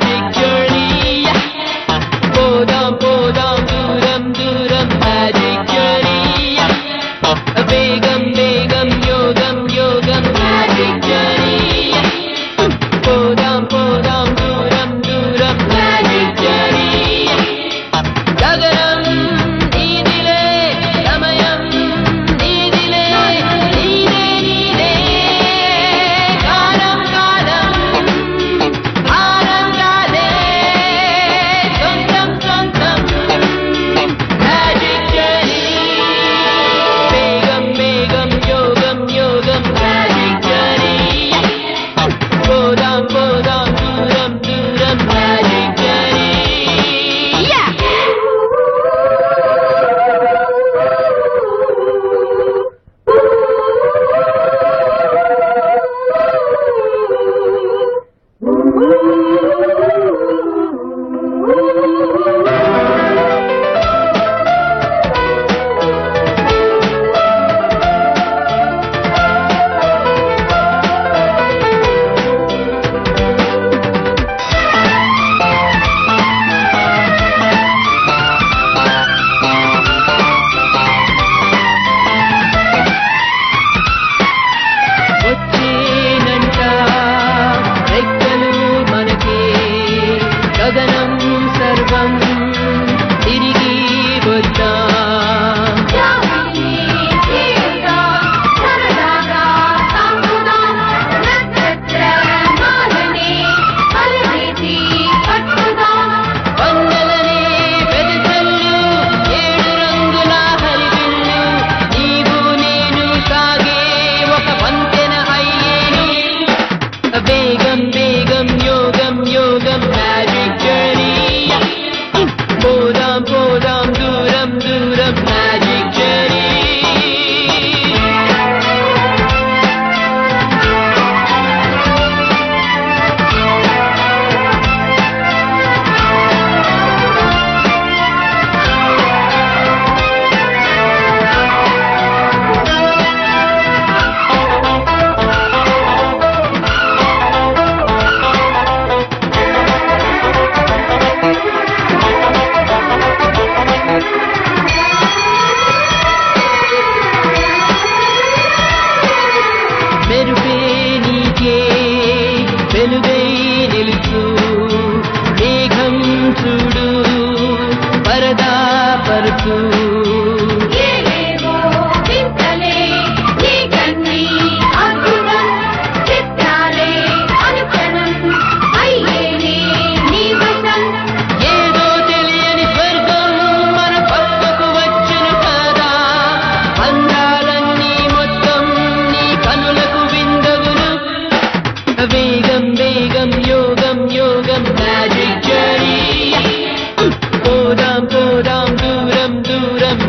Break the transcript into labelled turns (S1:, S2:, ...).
S1: magic. one ദൂരം